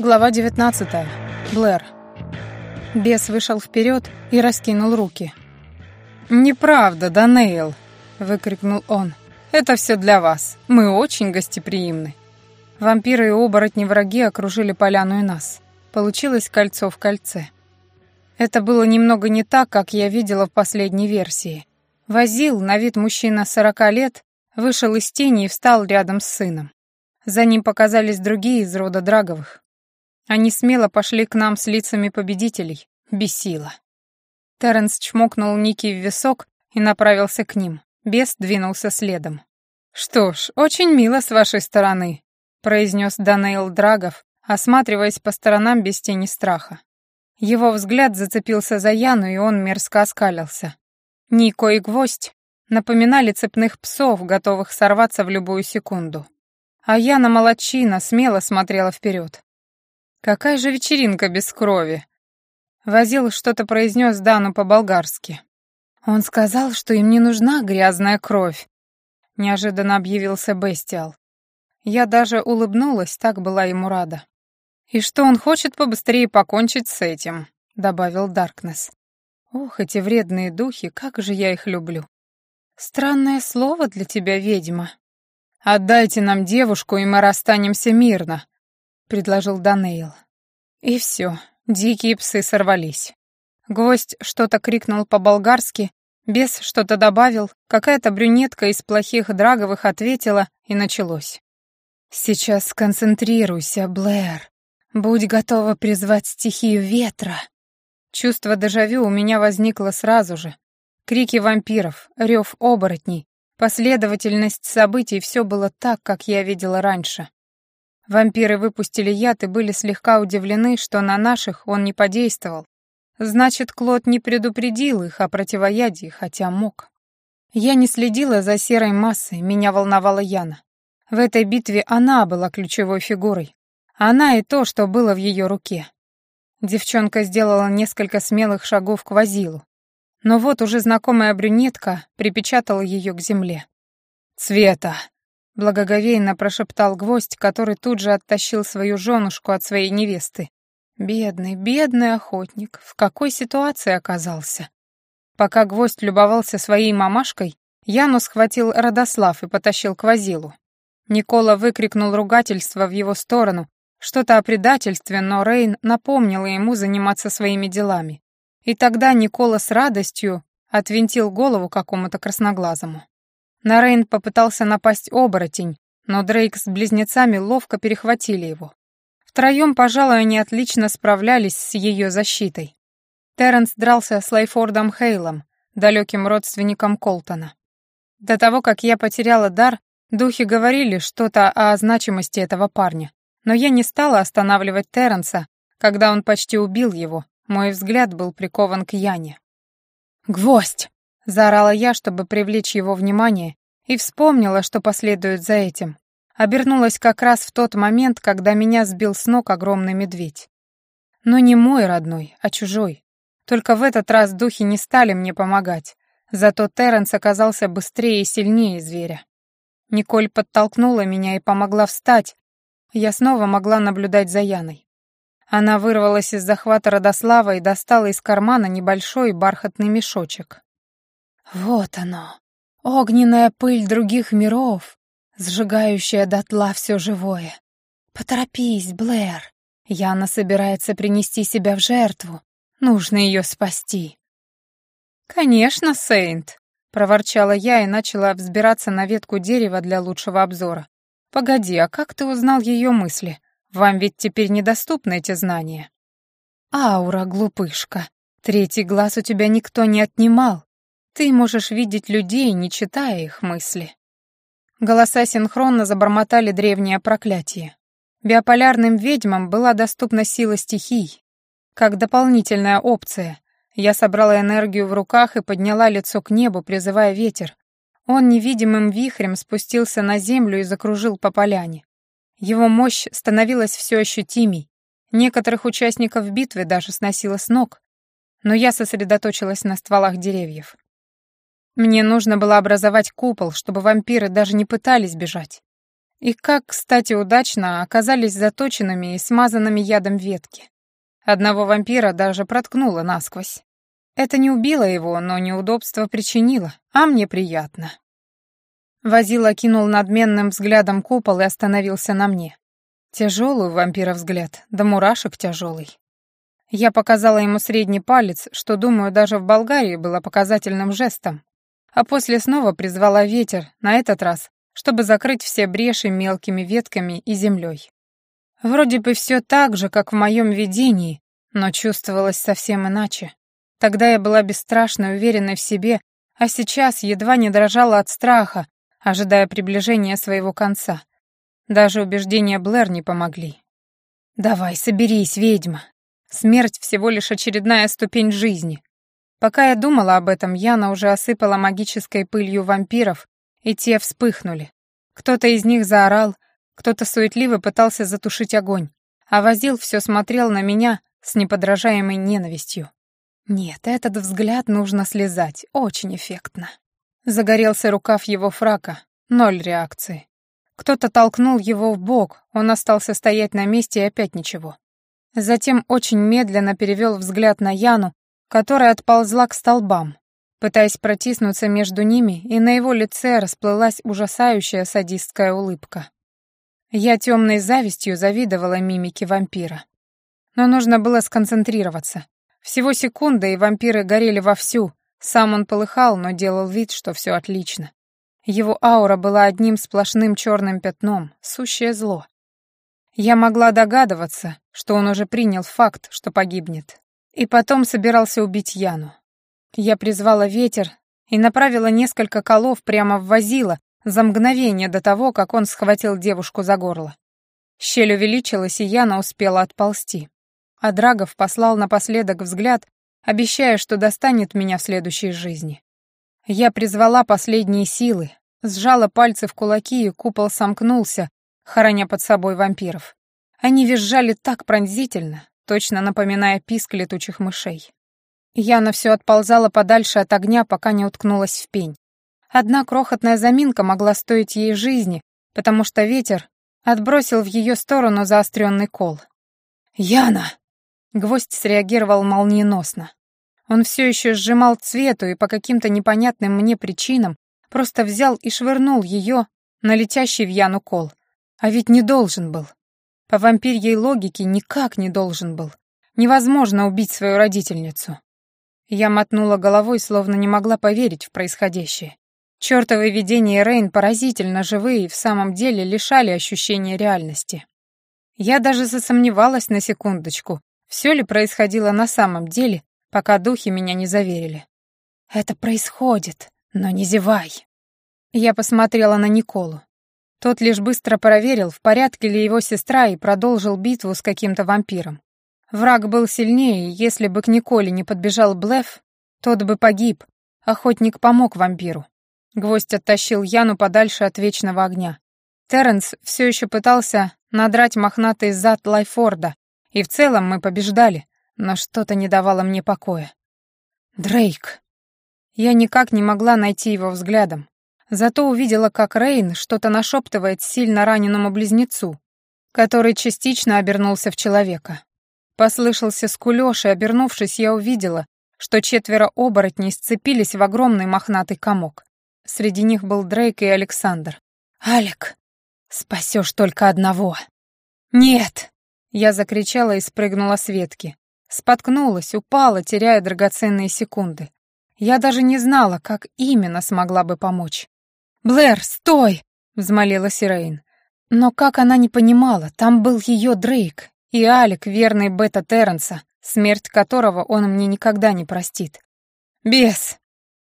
Глава 19. Блэр. Бес вышел вперед и раскинул руки. «Неправда, Данейл!» — выкрикнул он. «Это все для вас. Мы очень гостеприимны». Вампиры и оборотни враги окружили поляну и нас. Получилось кольцо в кольце. Это было немного не так, как я видела в последней версии. Возил, на вид мужчина сорока лет, вышел из тени и встал рядом с сыном. За ним показались другие из рода Драговых. Они смело пошли к нам с лицами победителей. Бесило. Терренс чмокнул Ники в висок и направился к ним. Бес двинулся следом. «Что ж, очень мило с вашей стороны», — произнес Данейл Драгов, осматриваясь по сторонам без тени страха. Его взгляд зацепился за Яну, и он мерзко оскалился. Нико и Гвоздь напоминали цепных псов, готовых сорваться в любую секунду. А Яна молодчина смело смотрела вперед. Какая же вечеринка без крови? Возил что-то произнес Дану по-болгарски. Он сказал, что им не нужна грязная кровь. Неожиданно объявился Бестиал. Я даже улыбнулась, так была ему рада. «И что он хочет побыстрее покончить с этим», — добавил Даркнесс. «Ох, эти вредные духи, как же я их люблю». «Странное слово для тебя, ведьма». «Отдайте нам девушку, и мы расстанемся мирно», предложил Данейл. И все, дикие псы сорвались. Гвоздь что-то крикнул по-болгарски, бес что-то добавил, какая-то брюнетка из плохих драговых ответила, и началось. «Сейчас сконцентрируйся, Блэр. Будь готова призвать стихию ветра». Чувство дежавю у меня возникло сразу же. Крики вампиров, рев оборотней, последовательность событий — все было так, как я видела раньше. Вампиры выпустили яд и были слегка удивлены, что на наших он не подействовал. Значит, Клод не предупредил их о противоядии, хотя мог. Я не следила за серой массой, меня волновала Яна. В этой битве она была ключевой фигурой. Она и то, что было в ее руке. Девчонка сделала несколько смелых шагов к Вазилу. Но вот уже знакомая брюнетка припечатала ее к земле. «Цвета!» Благоговейно прошептал гвоздь, который тут же оттащил свою женушку от своей невесты. Бедный, бедный охотник, в какой ситуации оказался? Пока гвоздь любовался своей мамашкой, Яну схватил Родослав и потащил к Вазилу. Никола выкрикнул ругательство в его сторону, что-то о предательстве, но Рейн напомнила ему заниматься своими делами. И тогда Никола с радостью отвинтил голову какому-то красноглазому. На Рейн попытался напасть оборотень, но Дрейк с близнецами ловко перехватили его. Втроем, пожалуй, они отлично справлялись с ее защитой. Терренс дрался с Лайфордом Хейлом, далеким родственником Колтона. До того, как я потеряла дар, духи говорили что-то о значимости этого парня. Но я не стала останавливать Терренса, когда он почти убил его. Мой взгляд был прикован к Яне. «Гвоздь!» Заорала я, чтобы привлечь его внимание, и вспомнила, что последует за этим. Обернулась как раз в тот момент, когда меня сбил с ног огромный медведь. Но не мой родной, а чужой. Только в этот раз духи не стали мне помогать. Зато Терренс оказался быстрее и сильнее зверя. Николь подтолкнула меня и помогла встать. Я снова могла наблюдать за Яной. Она вырвалась из захвата Родослава и достала из кармана небольшой бархатный мешочек. Вот оно, огненная пыль других миров, сжигающая дотла все живое. Поторопись, Блэр. Яна собирается принести себя в жертву. Нужно ее спасти. Конечно, Сейнт, проворчала я и начала взбираться на ветку дерева для лучшего обзора. Погоди, а как ты узнал ее мысли? Вам ведь теперь недоступны эти знания. Аура, глупышка. Третий глаз у тебя никто не отнимал. Ты можешь видеть людей, не читая их мысли. Голоса синхронно забормотали древнее проклятие. Биополярным ведьмам была доступна сила стихий. Как дополнительная опция, я собрала энергию в руках и подняла лицо к небу, призывая ветер. Он невидимым вихрем спустился на землю и закружил по поляне. Его мощь становилась все ощутимей. Некоторых участников битвы даже сносило с ног. Но я сосредоточилась на стволах деревьев. Мне нужно было образовать купол, чтобы вампиры даже не пытались бежать. И как, кстати, удачно оказались заточенными и смазанными ядом ветки. Одного вампира даже проткнуло насквозь. Это не убило его, но неудобство причинило, а мне приятно. Возила кинул надменным взглядом купол и остановился на мне. Тяжелый у вампира взгляд, да мурашек тяжелый. Я показала ему средний палец, что, думаю, даже в Болгарии было показательным жестом, а после снова призвала ветер, на этот раз, чтобы закрыть все бреши мелкими ветками и землей. Вроде бы все так же, как в моем видении, но чувствовалось совсем иначе. Тогда я была бесстрашной, уверенной в себе, а сейчас едва не дрожала от страха, ожидая приближения своего конца. Даже убеждения Блэр не помогли. «Давай, соберись, ведьма. Смерть всего лишь очередная ступень жизни». Пока я думала об этом, Яна уже осыпала магической пылью вампиров, и те вспыхнули. Кто-то из них заорал, кто-то суетливо пытался затушить огонь, а Возил все смотрел на меня с неподражаемой ненавистью. Нет, этот взгляд нужно слезать, очень эффектно. Загорелся рукав его фрака, ноль реакции. Кто-то толкнул его в бок, он остался стоять на месте и опять ничего. Затем очень медленно перевел взгляд на Яну, которая отползла к столбам, пытаясь протиснуться между ними, и на его лице расплылась ужасающая садистская улыбка. Я темной завистью завидовала мимике вампира. Но нужно было сконцентрироваться. Всего секунда, и вампиры горели вовсю. Сам он полыхал, но делал вид, что все отлично. Его аура была одним сплошным черным пятном, сущее зло. Я могла догадываться, что он уже принял факт, что погибнет. И потом собирался убить Яну. Я призвала ветер и направила несколько колов прямо в Возила за мгновение до того, как он схватил девушку за горло. Щель увеличилась, и Яна успела отползти а Драгов послал напоследок взгляд, обещая, что достанет меня в следующей жизни. Я призвала последние силы, сжала пальцы в кулаки, и купол сомкнулся, хороня под собой вампиров. Они визжали так пронзительно, точно напоминая писк летучих мышей. Яна все отползала подальше от огня, пока не уткнулась в пень. Одна крохотная заминка могла стоить ей жизни, потому что ветер отбросил в ее сторону заостренный кол. «Яна!» Гвоздь среагировал молниеносно. Он все еще сжимал цвету и по каким-то непонятным мне причинам просто взял и швырнул ее на летящий в Яну кол. А ведь не должен был. По вампирьей логике никак не должен был. Невозможно убить свою родительницу. Я мотнула головой, словно не могла поверить в происходящее. Чёртовы видения Рейн поразительно живые и в самом деле лишали ощущения реальности. Я даже засомневалась на секундочку, все ли происходило на самом деле, пока духи меня не заверили. «Это происходит, но не зевай». Я посмотрела на Николу. Тот лишь быстро проверил, в порядке ли его сестра, и продолжил битву с каким-то вампиром. Враг был сильнее, и если бы к Николе не подбежал Блеф, тот бы погиб. Охотник помог вампиру. Гвоздь оттащил Яну подальше от вечного огня. Терренс все еще пытался надрать мохнатый зад Лайфорда, и в целом мы побеждали, но что-то не давало мне покоя. Дрейк. Я никак не могла найти его взглядом. Зато увидела, как Рейн что-то нашептывает сильно раненому близнецу, который частично обернулся в человека. Послышался скулёж, и, обернувшись, я увидела, что четверо оборотней сцепились в огромный мохнатый комок. Среди них был Дрейк и Александр. «Алек, спасешь только одного!» «Нет!» Я закричала и спрыгнула с ветки. Споткнулась, упала, теряя драгоценные секунды. Я даже не знала, как именно смогла бы помочь. «Блэр, стой!» — взмолилась Ирейн. Но как она не понимала, там был ее Дрейк и Алик, верный Бета Терренса, смерть которого он мне никогда не простит. «Бес!»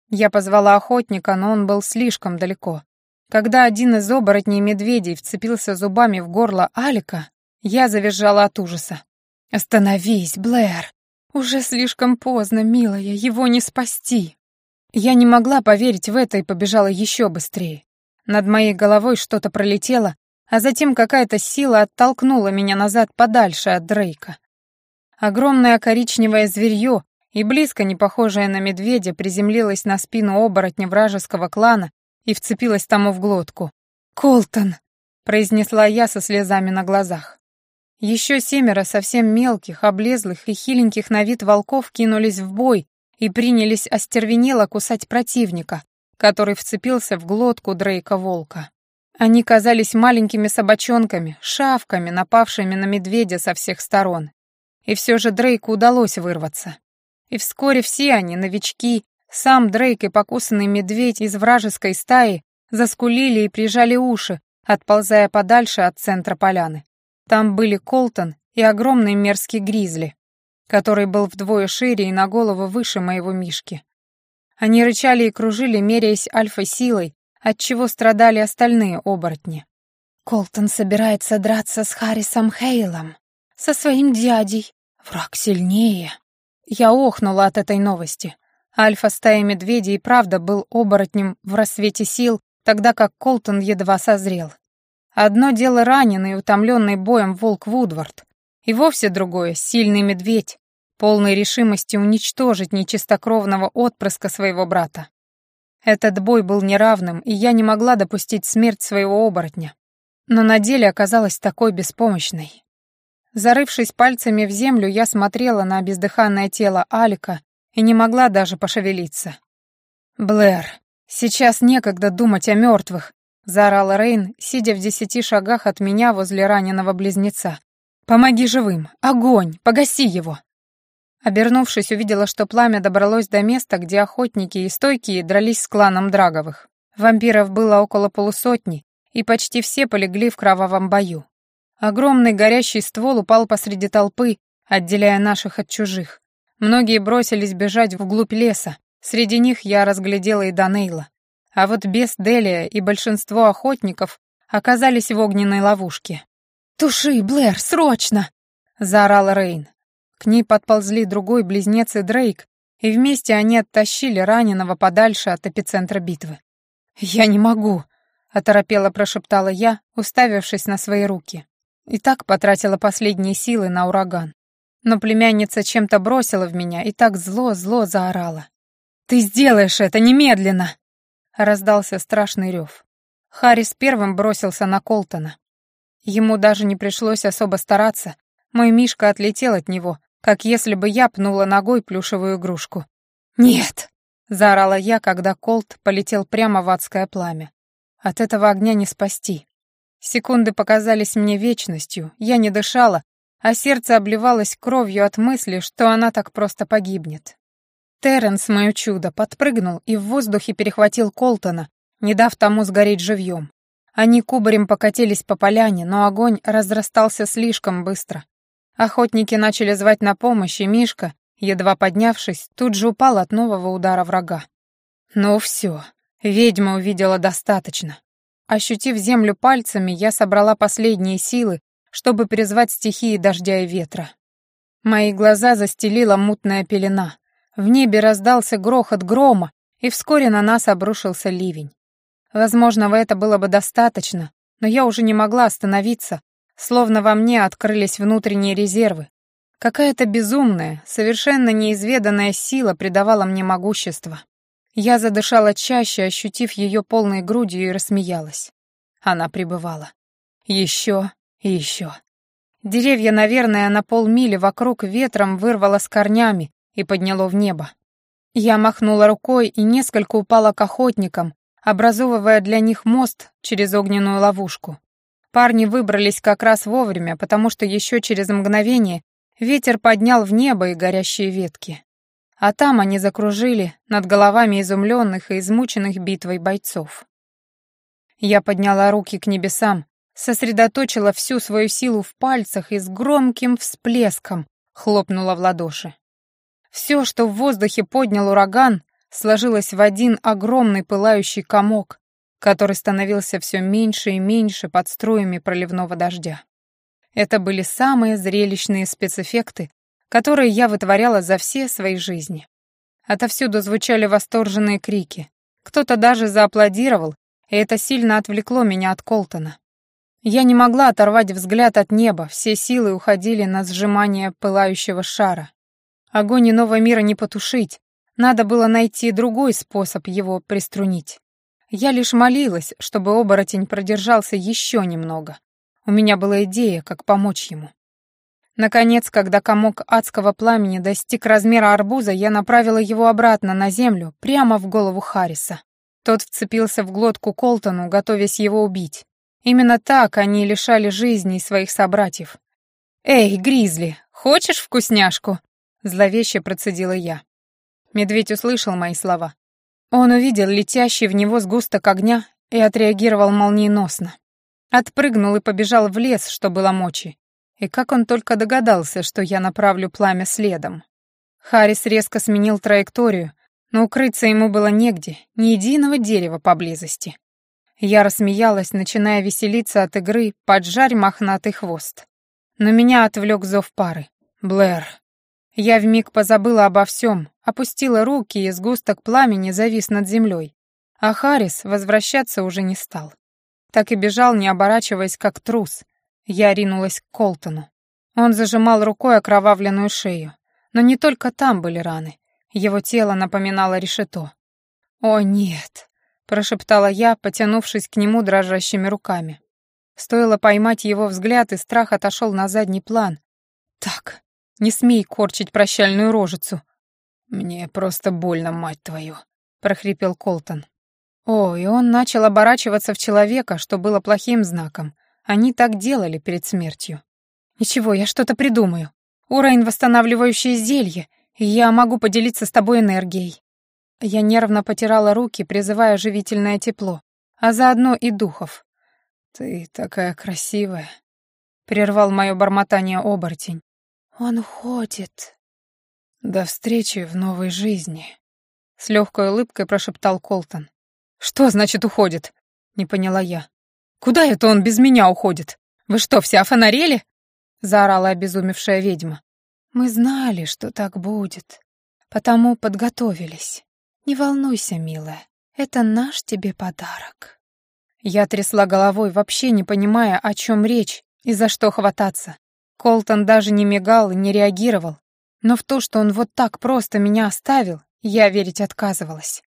Я позвала охотника, но он был слишком далеко. Когда один из оборотней медведей вцепился зубами в горло Алика, я завизжала от ужаса. «Остановись, Блэр! Уже слишком поздно, милая, его не спасти!» Я не могла поверить в это и побежала еще быстрее. Над моей головой что-то пролетело, а затем какая-то сила оттолкнула меня назад подальше от Дрейка. Огромное коричневое зверье и близко не похожее на медведя приземлилось на спину оборотня вражеского клана и вцепилось тому в глотку. «Колтон!» произнесла я со слезами на глазах. Еще семеро совсем мелких, облезлых и хиленьких на вид волков кинулись в бой и принялись остервенело кусать противника, который вцепился в глотку Дрейка-волка. Они казались маленькими собачонками, шавками, напавшими на медведя со всех сторон. И все же Дрейку удалось вырваться. И вскоре все они, новички, сам Дрейк и покусанный медведь из вражеской стаи, заскулили и прижали уши, отползая подальше от центра поляны. Там были Колтон и огромный мерзкий гризли, который был вдвое шире и на голову выше моего Мишки. Они рычали и кружили, меряясь альфа-силой, от чего страдали остальные оборотни. Колтон собирается драться с Харрисом Хейлом, со своим дядей. Враг сильнее. Я охнула от этой новости. Альфа-стая медведей и правда был оборотнем в рассвете сил, тогда как Колтон едва созрел. Одно дело раненый и утомленный боем волк Вудвард, и вовсе другое — сильный медведь, полной решимости уничтожить нечистокровного отпрыска своего брата. Этот бой был неравным, и я не могла допустить смерть своего оборотня. Но на деле оказалась такой беспомощной. Зарывшись пальцами в землю, я смотрела на бездыханное тело Алика и не могла даже пошевелиться. «Блэр, сейчас некогда думать о мертвых», — заорала Рейн, сидя в десяти шагах от меня возле раненого близнеца. «Помоги живым! Огонь! Погаси его!» Обернувшись, увидела, что пламя добралось до места, где охотники и стойкие дрались с кланом Драговых. Вампиров было около полусотни, и почти все полегли в кровавом бою. Огромный горящий ствол упал посреди толпы, отделяя наших от чужих. Многие бросились бежать вглубь леса, среди них я разглядела и Данейла. А вот без Делия и большинство охотников оказались в огненной ловушке. «Туши, Блэр, срочно!» — заорал Рейн. К ней подползли другой близнец и Дрейк, и вместе они оттащили раненого подальше от эпицентра битвы. «Я не могу», — оторопело прошептала я, уставившись на свои руки. И так потратила последние силы на ураган. Но племянница чем-то бросила в меня и так зло-зло заорала. «Ты сделаешь это немедленно!» Раздался страшный рев. Харрис первым бросился на Колтона. Ему даже не пришлось особо стараться. Мой Мишка отлетел от него, как если бы я пнула ногой плюшевую игрушку. «Нет!» — заорала я, когда Колт полетел прямо в адское пламя. От этого огня не спасти. Секунды показались мне вечностью, я не дышала, а сердце обливалось кровью от мысли, что она так просто погибнет. Терренс, мое чудо, подпрыгнул и в воздухе перехватил Колтона, не дав тому сгореть живьем. Они кубарем покатились по поляне, но огонь разрастался слишком быстро. Охотники начали звать на помощь, и Мишка, едва поднявшись, тут же упал от нового удара врага. Ну все, ведьма увидела достаточно. Ощутив землю пальцами, я собрала последние силы, чтобы призвать стихии дождя и ветра. Мои глаза застелила мутная пелена. В небе раздался грохот грома, и вскоре на нас обрушился ливень. Возможно, это было бы достаточно, но я уже не могла остановиться, Словно во мне открылись внутренние резервы. Какая-то безумная, совершенно неизведанная сила придавала мне могущество. Я задышала чаще, ощутив ее полной грудью и рассмеялась. Она пребывала. Еще и еще. Деревья, наверное, на полмили вокруг ветром вырвало с корнями и подняло в небо. Я махнула рукой и несколько упала к охотникам, образовывая для них мост через огненную ловушку. Парни выбрались как раз вовремя, потому что еще через мгновение ветер поднял в небо и горящие ветки. А там они закружили над головами изумленных и измученных битвой бойцов. Я подняла руки к небесам, сосредоточила всю свою силу в пальцах и с громким всплеском хлопнула в ладоши. Все, что в воздухе поднял ураган, сложилось в один огромный пылающий комок, который становился все меньше и меньше под струями проливного дождя. Это были самые зрелищные спецэффекты, которые я вытворяла за все свои жизни. Отовсюду звучали восторженные крики. Кто-то даже зааплодировал, и это сильно отвлекло меня от Колтона. Я не могла оторвать взгляд от неба, все силы уходили на сжимание пылающего шара. Огонь иного мира не потушить, надо было найти другой способ его приструнить. Я лишь молилась, чтобы оборотень продержался еще немного. У меня была идея, как помочь ему. Наконец, когда комок адского пламени достиг размера арбуза, я направила его обратно на землю, прямо в голову Харриса. Тот вцепился в глотку Колтону, готовясь его убить. Именно так они лишали жизни своих собратьев. «Эй, Гризли, хочешь вкусняшку?» — зловеще процедила я. Медведь услышал мои слова. Он увидел летящий в него сгусток огня и отреагировал молниеносно. Отпрыгнул и побежал в лес, что было мочи. И как он только догадался, что я направлю пламя следом. Харрис резко сменил траекторию, но укрыться ему было негде, ни единого дерева поблизости. Я рассмеялась, начиная веселиться от игры «Поджарь мохнатый хвост». Но меня отвлек зов пары. «Блэр». Я вмиг позабыла обо всем, опустила руки, и сгусток пламени завис над землей. А Харрис возвращаться уже не стал. Так и бежал, не оборачиваясь, как трус. Я ринулась к Колтону. Он зажимал рукой окровавленную шею. Но не только там были раны. Его тело напоминало решето. «О, нет!» — прошептала я, потянувшись к нему дрожащими руками. Стоило поймать его взгляд, и страх отошел на задний план. «Так, не смей корчить прощальную рожицу». «Мне просто больно, мать твою», — прохрипел Колтон. О, и он начал оборачиваться в человека, что было плохим знаком. Они так делали перед смертью. «Ничего, я что-то придумаю. Уровень восстанавливающее зелье, я могу поделиться с тобой энергией». Я нервно потирала руки, призывая живительное тепло, а заодно и духов. «Ты такая красивая», — прервал мое бормотание оборотень. «Он уходит». «До встречи в новой жизни», — с легкой улыбкой прошептал Колтон. «Что значит уходит?» — не поняла я. «Куда это он без меня уходит? Вы что, все офонарели?» — заорала обезумевшая ведьма. «Мы знали, что так будет, потому подготовились. Не волнуйся, милая, это наш тебе подарок». Я трясла головой, вообще не понимая, о чем речь и за что хвататься. Колтон даже не мигал и не реагировал, но в то, что он вот так просто меня оставил, я верить отказывалась.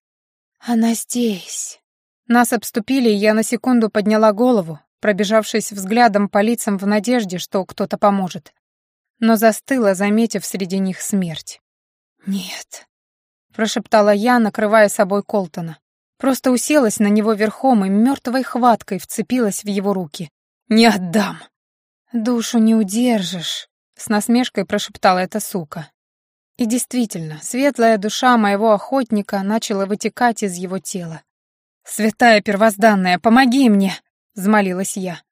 «Она здесь». Нас обступили, и я на секунду подняла голову, пробежавшись взглядом по лицам в надежде, что кто-то поможет. Но застыла, заметив среди них смерть. «Нет», — прошептала я, накрывая собой Колтона. Просто уселась на него верхом и мертвой хваткой вцепилась в его руки. «Не отдам!» «Душу не удержишь», — с насмешкой прошептала эта сука. И действительно, светлая душа моего охотника начала вытекать из его тела. «Святая первозданная, помоги мне!» — взмолилась я.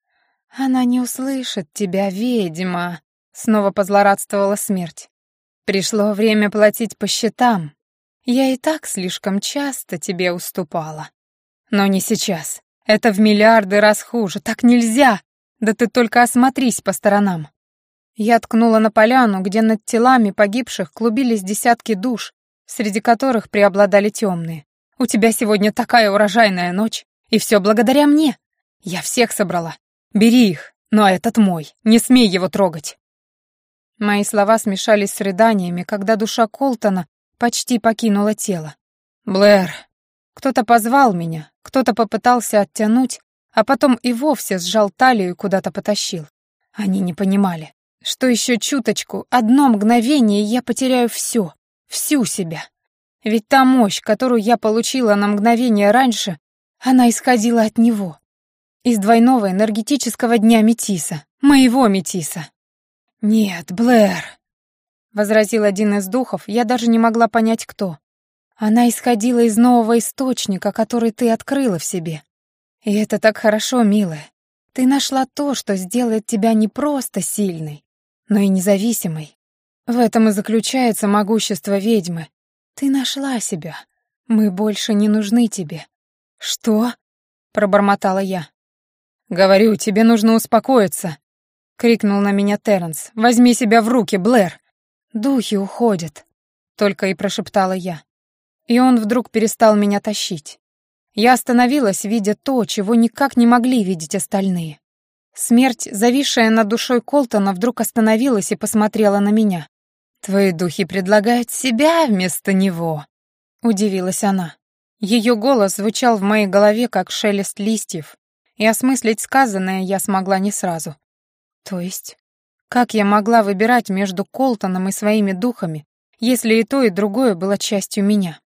«Она не услышит тебя, ведьма!» — снова позлорадствовала смерть. «Пришло время платить по счетам. Я и так слишком часто тебе уступала. Но не сейчас. Это в миллиарды раз хуже. Так нельзя! Да ты только осмотрись по сторонам. Я ткнула на поляну, где над телами погибших клубились десятки душ, среди которых преобладали темные. «У тебя сегодня такая урожайная ночь, и все благодаря мне. Я всех собрала. Бери их, но этот мой, не смей его трогать». Мои слова смешались с рыданиями, когда душа Колтона почти покинула тело. «Блэр!» Кто-то позвал меня, кто-то попытался оттянуть, а потом и вовсе сжал талию и куда-то потащил. Они не понимали что еще чуточку, одно мгновение, я потеряю все, всю себя. Ведь та мощь, которую я получила на мгновение раньше, она исходила от него. Из двойного энергетического дня Метиса, моего Метиса. «Нет, Блэр», — возразил один из духов, я даже не могла понять, кто. «Она исходила из нового источника, который ты открыла в себе. И это так хорошо, милая. Ты нашла то, что сделает тебя не просто сильной, но и независимой. В этом и заключается могущество ведьмы. Ты нашла себя. Мы больше не нужны тебе. Что? пробормотала я. Говорю, тебе нужно успокоиться, крикнул на меня Терренс. Возьми себя в руки, Блэр. Духи уходят, только и прошептала я. И он вдруг перестал меня тащить. Я остановилась, видя то, чего никак не могли видеть остальные. Смерть, зависшая над душой Колтона, вдруг остановилась и посмотрела на меня. «Твои духи предлагают себя вместо него», — удивилась она. Ее голос звучал в моей голове, как шелест листьев, и осмыслить сказанное я смогла не сразу. То есть, как я могла выбирать между Колтоном и своими духами, если и то, и другое было частью меня?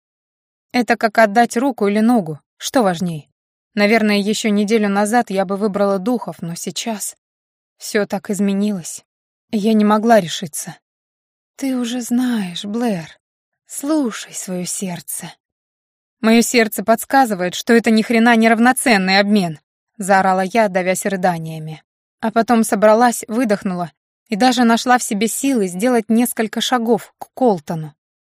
Это как отдать руку или ногу, что важнее? Наверное, еще неделю назад я бы выбрала духов, но сейчас все так изменилось. Я не могла решиться. Ты уже знаешь, Блэр. Слушай свое сердце. Мое сердце подсказывает, что это ни хрена не равноценный обмен, заорала я, давясь рыданиями. А потом собралась, выдохнула и даже нашла в себе силы сделать несколько шагов к Колтону.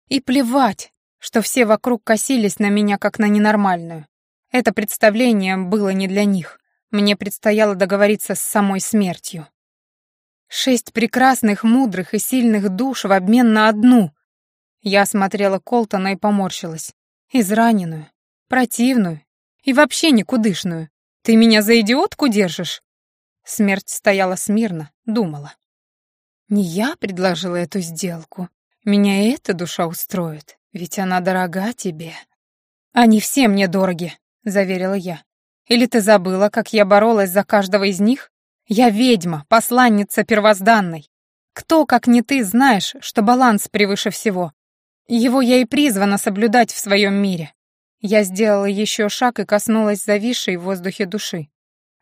И плевать, что все вокруг косились на меня как на ненормальную. Это представление было не для них. Мне предстояло договориться с самой смертью. Шесть прекрасных, мудрых и сильных душ в обмен на одну. Я смотрела Колтона и поморщилась. Израненную, противную и вообще никудышную. Ты меня за идиотку держишь? Смерть стояла смирно, думала. Не я предложила эту сделку. Меня и эта душа устроит, ведь она дорога тебе. Они все мне дороги, — заверила я. «Или ты забыла, как я боролась за каждого из них? Я ведьма, посланница первозданной. Кто, как не ты, знаешь, что баланс превыше всего? Его я и призвана соблюдать в своем мире». Я сделала еще шаг и коснулась зависшей в воздухе души.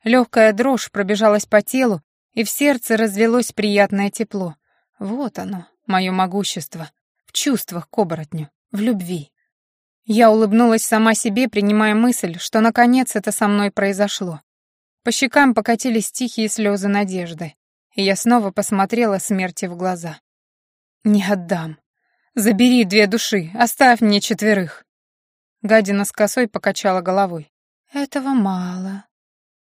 Легкая дрожь пробежалась по телу, и в сердце разлилось приятное тепло. Вот оно, мое могущество, в чувствах к оборотню, в любви. Я улыбнулась сама себе, принимая мысль, что наконец это со мной произошло. По щекам покатились тихие слезы надежды, и я снова посмотрела смерти в глаза. «Не отдам. Забери две души, оставь мне четверых». Гадина с косой покачала головой. «Этого мало».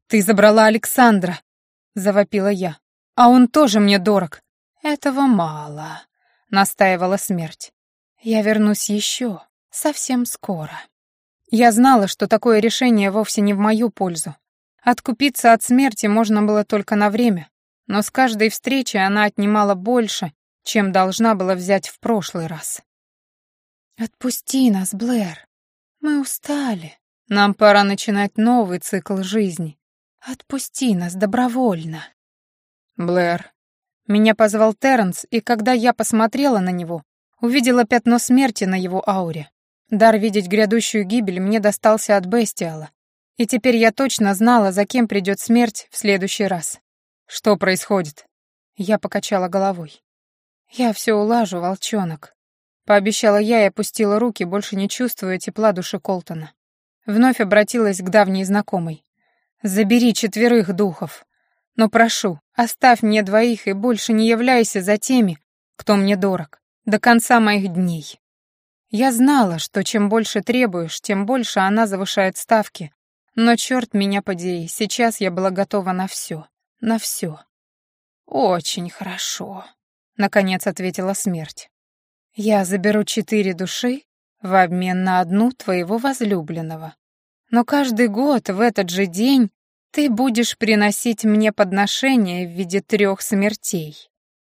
«Ты забрала Александра», — завопила я. «А он тоже мне дорог». «Этого мало», — настаивала смерть. «Я вернусь еще». Совсем скоро. Я знала, что такое решение вовсе не в мою пользу. Откупиться от смерти можно было только на время, но с каждой встречей она отнимала больше, чем должна была взять в прошлый раз. «Отпусти нас, Блэр. Мы устали. Нам пора начинать новый цикл жизни. Отпусти нас добровольно». «Блэр». Меня позвал Терренс, и когда я посмотрела на него, увидела пятно смерти на его ауре. Дар видеть грядущую гибель мне достался от Бестиала, и теперь я точно знала, за кем придет смерть в следующий раз. Что происходит? Я покачала головой. Я все улажу, волчонок. Пообещала я и опустила руки, больше не чувствуя тепла души Колтона. Вновь обратилась к давней знакомой. «Забери четверых духов. Но прошу, оставь мне двоих и больше не являйся за теми, кто мне дорог, до конца моих дней». Я знала, что чем больше требуешь, тем больше она завышает ставки. Но черт меня подери, сейчас я была готова на все, на все. «Очень хорошо», — наконец ответила смерть. «Я заберу четыре души в обмен на одну твоего возлюбленного. Но каждый год в этот же день ты будешь приносить мне подношения в виде трех смертей.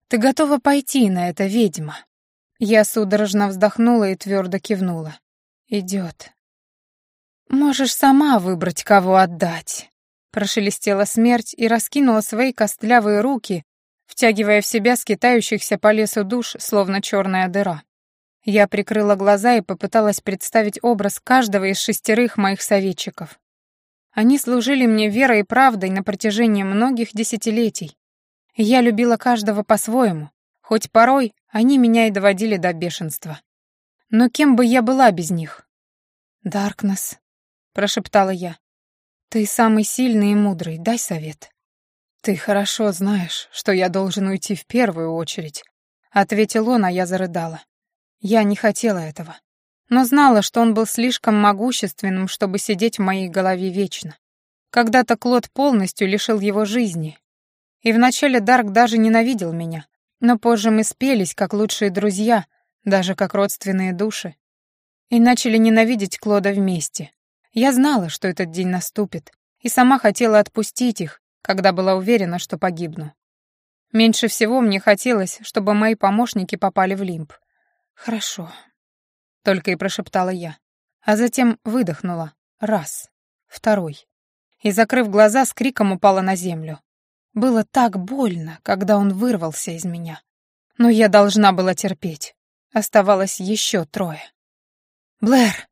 Ты готова пойти на это, ведьма?» Я судорожно вздохнула и твердо кивнула. «Идет». «Можешь сама выбрать, кого отдать», — прошелестела смерть и раскинула свои костлявые руки, втягивая в себя скитающихся по лесу душ, словно черная дыра. Я прикрыла глаза и попыталась представить образ каждого из шестерых моих советчиков. Они служили мне верой и правдой на протяжении многих десятилетий. я любила каждого по-своему, хоть порой они меня и доводили до бешенства. Но кем бы я была без них? «Даркнесс», — прошептала я, — «ты самый сильный и мудрый, дай совет». «Ты хорошо знаешь, что я должен уйти в первую очередь», — ответил он, а я зарыдала. Я не хотела этого, но знала, что он был слишком могущественным, чтобы сидеть в моей голове вечно. Когда-то Клод полностью лишил его жизни, и вначале Дарк даже ненавидел меня, но позже мы спелись, как лучшие друзья, даже как родственные души. И начали ненавидеть Клода вместе. Я знала, что этот день наступит, и сама хотела отпустить их, когда была уверена, что погибну. Меньше всего мне хотелось, чтобы мои помощники попали в лимб. «Хорошо», — только и прошептала я. а затем выдохнула. Раз, второй. И, закрыв глаза, с криком упала на землю. Было так больно, когда он вырвался из меня. Но я должна была терпеть. Оставалось еще трое. «Блэр!»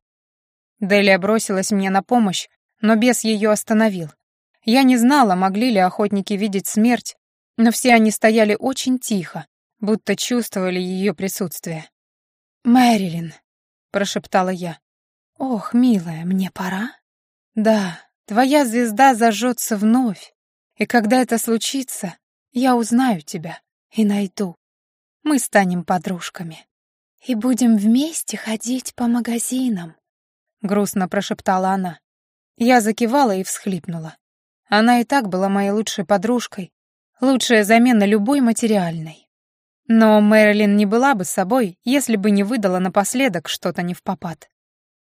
Делия бросилась мне на помощь, но бес ее остановил. Я не знала, могли ли охотники видеть смерть, но все они стояли очень тихо, будто чувствовали ее присутствие. «Мэрилин», — прошептала я. «Ох, милая, мне пора?» «Да, твоя звезда зажжется вновь, и когда это случится, я узнаю тебя и найду. Мы станем подружками и будем вместе ходить по магазинам», — грустно прошептала она. Я закивала и всхлипнула. Она и так была моей лучшей подружкой, лучшая замена любой материальной. Но Мэрилин не была бы собой, если бы не выдала напоследок что-то не в попад.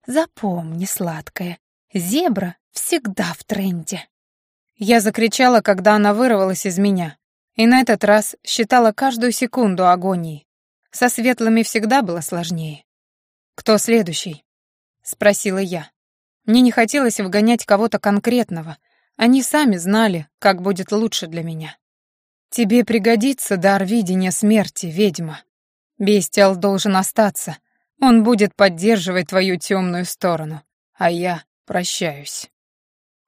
Запомни, сладкая, зебра всегда в тренде. Я закричала, когда она вырвалась из меня, и на этот раз считала каждую секунду агонии. Со светлыми всегда было сложнее. «Кто следующий?» — спросила я. Мне не хотелось вгонять кого-то конкретного. Они сами знали, как будет лучше для меня. «Тебе пригодится дар видения смерти, ведьма. Бестиал должен остаться. Он будет поддерживать твою темную сторону. А я прощаюсь».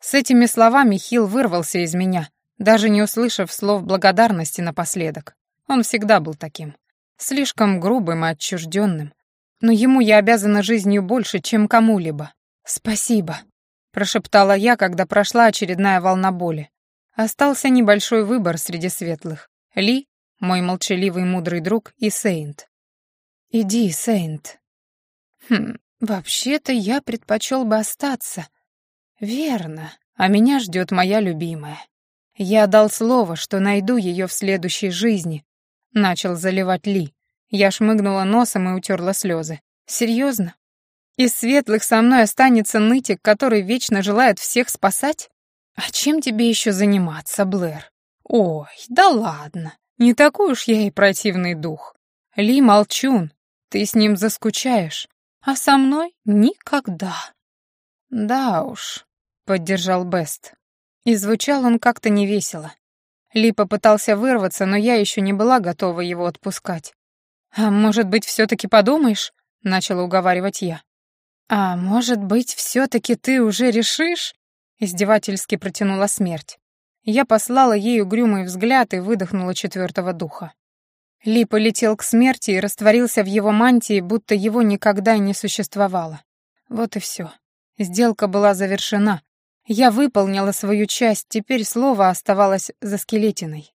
С этими словами Хил вырвался из меня, даже не услышав слов благодарности напоследок. Он всегда был таким. Слишком грубым и отчужденным. Но ему я обязана жизнью больше, чем кому-либо. «Спасибо», — прошептала я, когда прошла очередная волна боли. Остался небольшой выбор среди светлых. Ли, мой молчаливый мудрый друг, и Сейнт. «Иди, Сейнт». «Хм, вообще-то я предпочел бы остаться». «Верно, а меня ждет моя любимая. Я дал слово, что найду ее в следующей жизни». Начал заливать Ли. Я шмыгнула носом и утерла слезы. «Серьезно? Из светлых со мной останется нытик, который вечно желает всех спасать? А чем тебе еще заниматься, Блэр? Ой, да ладно, не такой уж я и противный дух. Ли молчун, ты с ним заскучаешь, а со мной никогда. Да уж, поддержал Бест. И звучал он как-то невесело. Ли попытался вырваться, но я еще не была готова его отпускать. «А может быть, все-таки подумаешь?» — начала уговаривать я. «А может быть, все-таки ты уже решишь?» — издевательски протянула смерть. Я послала ей угрюмый взгляд и выдохнула четвертого духа. Ли полетел к смерти и растворился в его мантии, будто его никогда не существовало. Вот и все. Сделка была завершена. Я выполнила свою часть, теперь слово оставалось за скелетиной.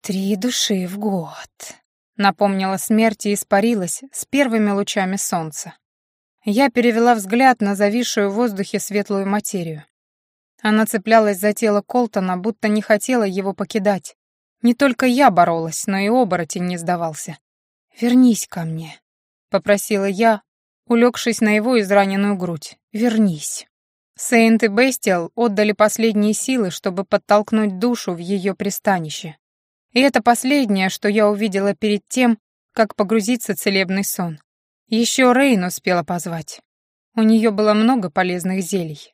«Три души в год», — напомнила смерть и испарилась с первыми лучами солнца. Я перевела взгляд на зависшую в воздухе светлую материю. Она цеплялась за тело Колтона, будто не хотела его покидать. Не только я боролась, но и оборотень не сдавался. «Вернись ко мне», — попросила я, улегшись на его израненную грудь. «Вернись». Сейнт и Бестиал отдали последние силы, чтобы подтолкнуть душу в ее пристанище. И это последнее, что я увидела перед тем, как погрузиться целебный сон. Еще Рейн успела позвать. У нее было много полезных зелий.